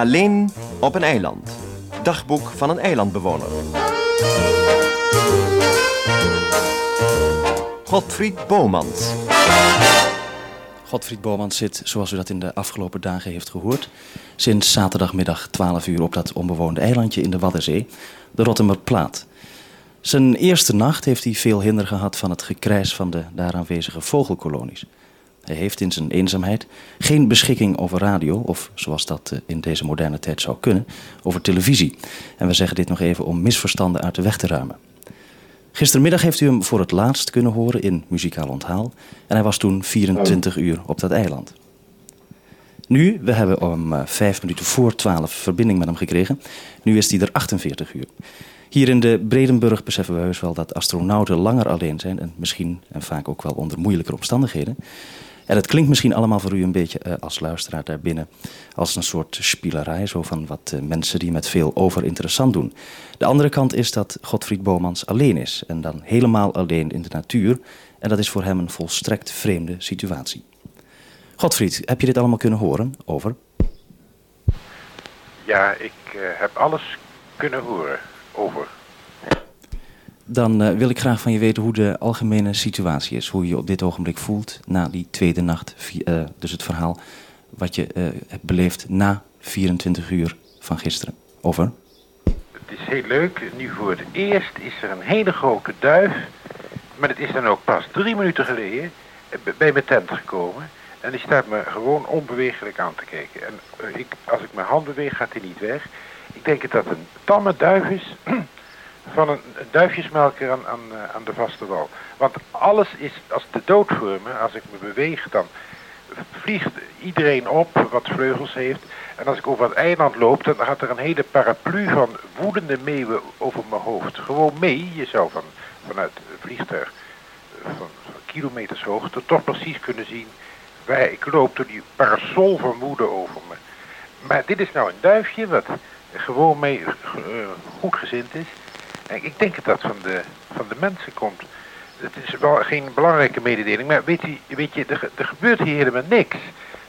Alleen op een eiland. Dagboek van een eilandbewoner. Godfried Bomans. Godfried Bomans zit, zoals u dat in de afgelopen dagen heeft gehoord, sinds zaterdagmiddag 12 uur op dat onbewoonde eilandje in de Waddenzee, de Rottemerplaat. Zijn eerste nacht heeft hij veel hinder gehad van het gekrijs van de daar aanwezige vogelkolonies. Hij heeft in zijn eenzaamheid geen beschikking over radio, of zoals dat eh, in deze moderne tijd zou kunnen, over televisie. En we zeggen dit nog even om misverstanden uit de weg te ruimen. Gistermiddag heeft u hem voor het laatst kunnen horen in Muzikaal Onthaal. En hij was toen 24 uur op dat eiland. Nu, we hebben om uh, vijf minuten voor twaalf verbinding met hem gekregen. Nu is hij er 48 uur. Hier in de Bredenburg beseffen we heus wel dat astronauten langer alleen zijn. En misschien en vaak ook wel onder moeilijker omstandigheden. En het klinkt misschien allemaal voor u een beetje uh, als luisteraar daarbinnen als een soort spielerij, zo van wat uh, mensen die met veel over interessant doen. De andere kant is dat Godfried Bomans alleen is en dan helemaal alleen in de natuur. En dat is voor hem een volstrekt vreemde situatie. Godfried, heb je dit allemaal kunnen horen? Over. Ja, ik uh, heb alles kunnen horen. Over dan uh, wil ik graag van je weten hoe de algemene situatie is. Hoe je je op dit ogenblik voelt na die tweede nacht. Uh, dus het verhaal wat je uh, hebt beleefd na 24 uur van gisteren. Over. Het is heel leuk. Nu voor het eerst is er een hele grote duif. Maar het is dan ook pas drie minuten geleden bij mijn tent gekomen. En die staat me gewoon onbewegelijk aan te kijken. En ik, als ik mijn hand beweeg, gaat hij niet weg. Ik denk dat het een tamme duif is van een duifjesmelker aan, aan, aan de vaste wal. Want alles is als de dood voor me. Als ik me beweeg, dan vliegt iedereen op wat vleugels heeft. En als ik over het eiland loop, dan gaat er een hele paraplu van woedende meeuwen over mijn hoofd. Gewoon mee. Je zou van, vanuit het vliegtuig van, van kilometers hoogte toch precies kunnen zien waar ik loop door die parasol van woede over me. Maar dit is nou een duifje wat gewoon mee uh, goed gezind is. Ik denk dat dat van de, van de mensen komt. Het is wel geen belangrijke mededeling, maar weet je, weet je er, er gebeurt hier helemaal niks.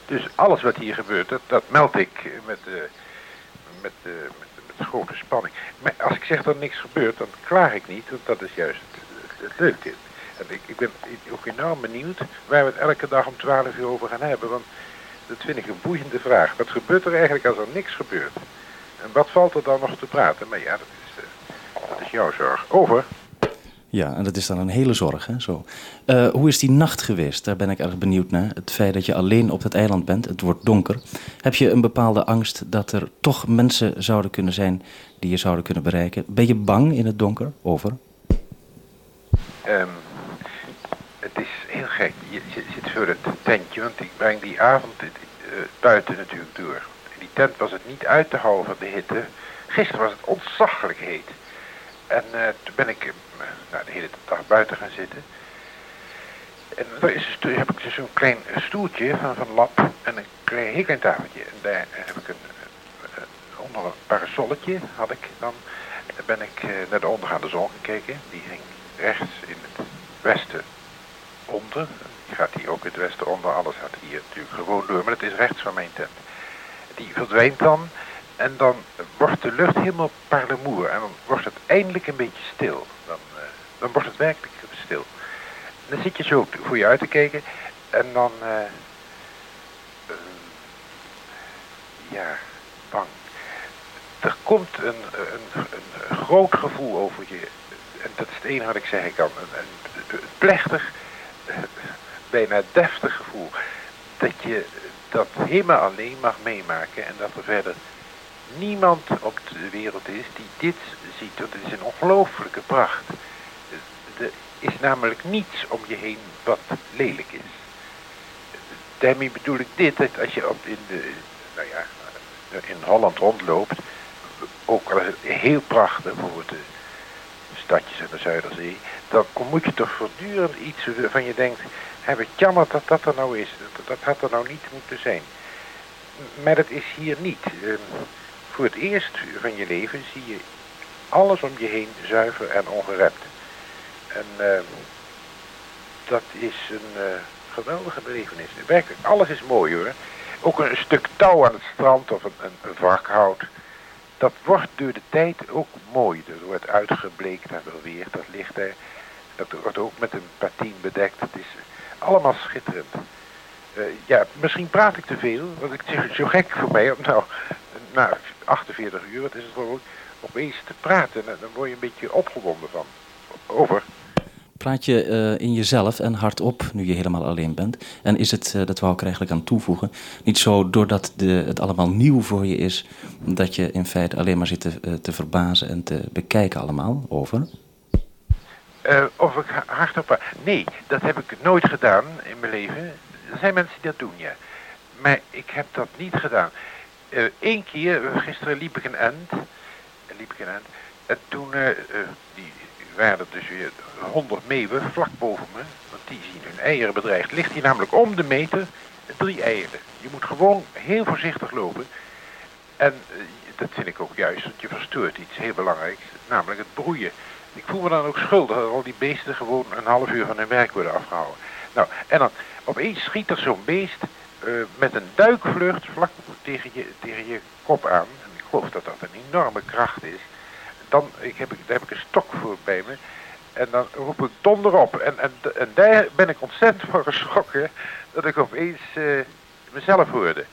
Dus alles wat hier gebeurt, dat, meld ik met, uh, met, met, grote spanning. Maar als ik zeg dat niks gebeurt, dan klaag ik niet, want dat is juist het, het, leuke. En ik, ik ben ook enorm benieuwd waar we het elke dag om 12 uur over gaan hebben, want dat vind ik een boeiende vraag. Wat gebeurt er eigenlijk als er niks gebeurt? En wat valt er dan nog te praten? Maar ja, dat is jouw zorg. Over. Ja, en dat is dan een hele zorg. Hè? Zo. Uh, hoe is die nacht geweest? Daar ben ik erg benieuwd naar. Het feit dat je alleen op het eiland bent, het wordt donker. Heb je een bepaalde angst dat er toch mensen zouden kunnen zijn die je zouden kunnen bereiken? Ben je bang in het donker? Over. Um, het is heel gek. Je, zit voor het tentje, want ik breng die avond uh, buiten natuurlijk door. In die tent was het niet uit te houden van de hitte. Gisteren was het ontzaglijk heet. En uh, toen ben ik uh, nou, de hele dag buiten gaan zitten. En daar is, dus, heb ik dus zo'n klein stoeltje van, van lap en een klein, heel klein tafeltje. En daar heb ik een, onder een parasolletje had ik dan. En ben ik uh, naar de ondergaande zon gekeken. Die ging rechts in het westen onder. Die gaat hier ook in het westen onder. Alles gaat hier natuurlijk gewoon door. Maar het is rechts van mijn tent. Die verdwijnt dan. En dan wordt de lucht helemaal parlemoer. En dan wordt het eindelijk een beetje stil. Dan, uh, dan wordt het werkelijk stil. En dan zit je zo voor je uit te kijken. En dan... Uh, uh, ja, bang. Er komt een, een, een, groot gevoel over je. En dat is het enige wat ik zeggen kan. Een, een, een plechtig, bijna deftig gevoel. Dat je dat helemaal alleen mag meemaken. En dat er verder niemand op de wereld is die dit ziet. Want het is een ongelooflijke pracht. Er is namelijk niets om je heen wat lelijk is. Daarmee bedoel ik dit, dat als je op in, de, nou ja, in Holland rondloopt, ook al heel prachtig, bijvoorbeeld de stadjes aan de Zuiderzee, dan moet je toch voortdurend iets van je denkt, heb het jammer dat dat er nou is, dat, dat had er nou niet moeten zijn. Maar dat is hier niet. Voor het eerst van je leven zie je alles om je heen zuiver en ongerept. En uh, dat is een uh, geweldige belevenis. Werkelijk, alles is mooi hoor. ook een stuk touw aan het strand of een, een, een. Dat wordt door de tijd ook mooi. Dat wordt uitgebleekt en weer, dat ligt er. Dat wordt ook met een patine bedekt. Het is allemaal schitterend. Uh, ja, misschien praat ik te veel, want ik zeg zo gek voor mij om nou na 48 uur, wat is het gewoon, opeens te praten. En dan word je een beetje opgewonden van. Over. Praat je uh, in jezelf en hardop nu je helemaal alleen bent? En is het, uh, dat wou ik er eigenlijk aan toevoegen, niet zo doordat de, het allemaal nieuw voor je is, dat je in feite alleen maar zit te, uh, te verbazen en te bekijken allemaal? Over. of ik hardop praat? Nee, dat heb ik nooit gedaan in mijn leven. Er zijn mensen die dat doen, ja. Maar ik heb dat niet gedaan. Eén keer, gisteren liep ik een end. Liep ik een end. En toen, die waren er dus weer 100 meeuwen vlak boven me. Want die zien hun eieren bedreigd. Ligt hier namelijk om de meter drie eieren. Je moet gewoon heel voorzichtig lopen. En dat vind ik ook juist, want je verstoort iets heel belangrijks. Namelijk het broeien. Ik voel me dan ook schuldig dat al die beesten gewoon een half uur van hun werk worden afgehouden. Nou, en dan opeens schiet er zo'n beest uh, met een duikvlucht vlak tegen je, tegen je kop aan. En ik geloof dat dat een enorme kracht is dan ik heb, daar heb ik een stok voor bij me. En dan roep ik donder op. En, en, en daar ben ik ontzettend van geschrokken dat ik opeens uh, mezelf hoorde.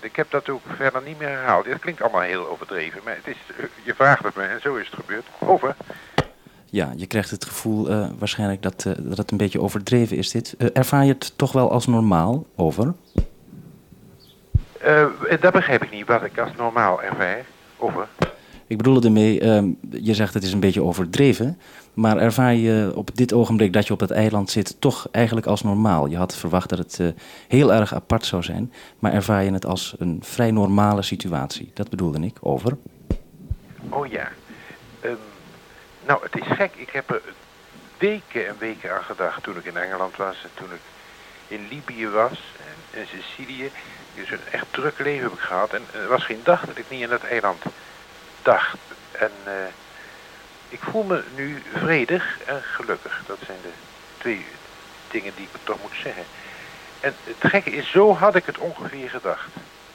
Ik heb dat ook verder niet meer herhaald. Het klinkt allemaal heel overdreven, maar het is, je vraagt het me en zo is het gebeurd. Over. Ja, je krijgt het gevoel waarschijnlijk dat, dat het een beetje overdreven is dit. ervaar je het toch wel als normaal? Over. Dat begrijp ik niet, wat ik als normaal ervaar. Over. Ik bedoel ermee, uh, je zegt het is een beetje overdreven, maar ervaar je op dit ogenblik dat je op het eiland zit toch eigenlijk als normaal? Je had verwacht dat het uh, heel erg apart zou zijn, maar ervaar je het als een vrij normale situatie? Dat bedoelde ik, over. Oh ja. Um, nou, het is gek. Ik heb er weken en weken aan gedacht toen ik in Engeland was en toen ik in Libië was en in Sicilië. Dus een echt druk leven heb ik gehad en er was geen dag dat ik niet in dat eiland dacht. En uh, ik voel me nu vredig en gelukkig. Dat zijn de twee dingen die ik toch moet zeggen. En het gekke is, zo had ik het ongeveer gedacht.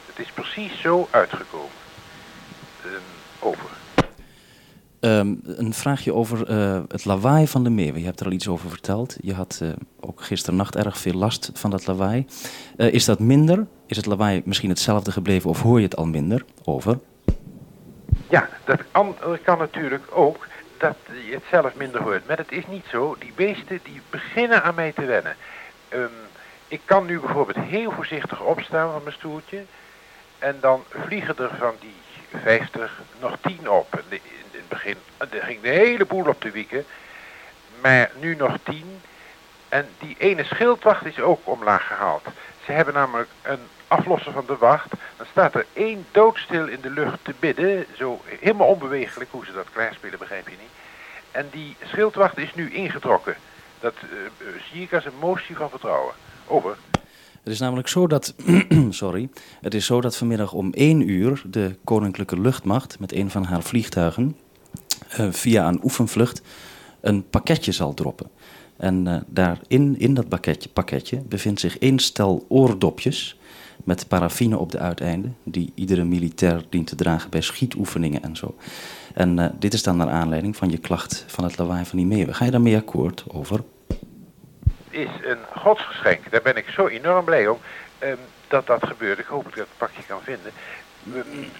Het is precies zo uitgekomen. Um, over. Um, een vraagje over uh, het lawaai van de meeuwen. Je hebt er al iets over verteld. Je had uh, ook gisternacht erg veel last van dat lawaai. Uh, is dat minder? Is het lawaai misschien hetzelfde gebleven of hoor je het al minder? Over. Ja, dat kan natuurlijk ook dat je het zelf minder hoort. Maar het is niet zo. Die beesten die beginnen aan mij te wennen. Um, ik kan nu bijvoorbeeld heel voorzichtig opstaan van mijn stoeltje. En dan vliegen er van die 50 nog 10 op. In het begin er ging de hele boel op de wieken. Maar nu nog 10. En die ene schildwacht is ook omlaag gehaald. Ze hebben namelijk een aflossen van de wacht. Dan staat er één doodstil in de lucht te bidden. Zo helemaal onbewegelijk. Hoe ze dat klaarspelen begrijp je niet. En die schildwacht is nu ingetrokken. Dat uh, zie ik als een motie van vertrouwen. Over. Het is namelijk zo dat, sorry, het is zo dat vanmiddag om één uur de Koninklijke Luchtmacht met een van haar vliegtuigen uh, via een oefenvlucht een pakketje zal droppen. En uh, daarin, in dat pakketje, pakketje, bevindt zich één stel oordopjes met paraffine op de uiteinden, die iedere militair dient te dragen bij schietoefeningen en zo. En uh, dit is dan naar aanleiding van je klacht van het lawaai van die meeuwen. Ga je daarmee akkoord over? Is een godsgeschenk. Daar ben ik zo enorm blij om um, dat dat gebeurt. Ik hoop dat ik dat pakje kan vinden. Um,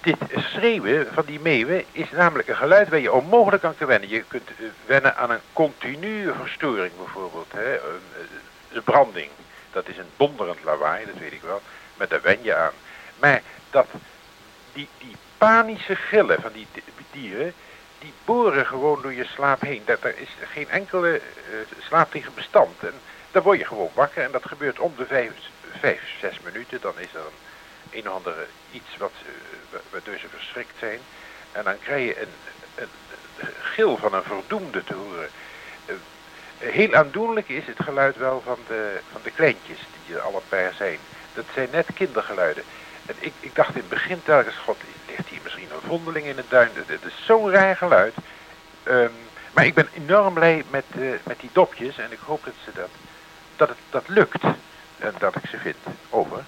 dit schreeuwen van die meeuwen is namelijk een geluid waar je onmogelijk aan kan wennen. Je kunt uh, wennen aan een continue verstoring bijvoorbeeld. Hè? Uh, branding. Dat is een donderend lawaai, dat weet ik wel. Maar daar wen je aan. Maar dat, die, die panische gillen van die dieren, die boren gewoon door je slaap heen. Dat, er is geen enkele uh, slaap tegen bestand. En dan word je gewoon wakker en dat gebeurt om de vijf, vijf zes minuten. Dan is er een, een of andere iets wat, uh, waardoor ze verschrikt zijn. En dan krijg je een, een, gil van een verdoemde te horen. Uh, Heel aandoenlijk is het geluid wel van de, van de kleintjes die er alle zijn. Dat zijn net kindergeluiden. En ik, ik dacht in het begin telkens, god, ligt hier misschien een vondeling in het duin. Het is zo'n raar geluid. Um, maar ik ben enorm blij met, uh, met die dopjes en ik hoop dat, ze dat, dat het dat lukt. En dat ik ze vind. Over.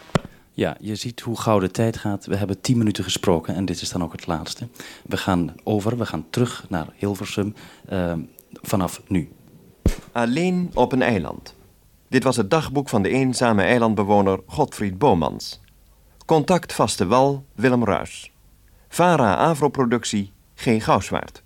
Ja, je ziet hoe gauw de tijd gaat. We hebben tien minuten gesproken en dit is dan ook het laatste. We gaan over, we gaan terug naar Hilversum uh, vanaf nu. Alleen op een eiland. Dit was het dagboek van de eenzame eilandbewoner Godfried Bomans. Contact vaste wal Willem Ruis. VARA Avro-productie G. Gouwswaard.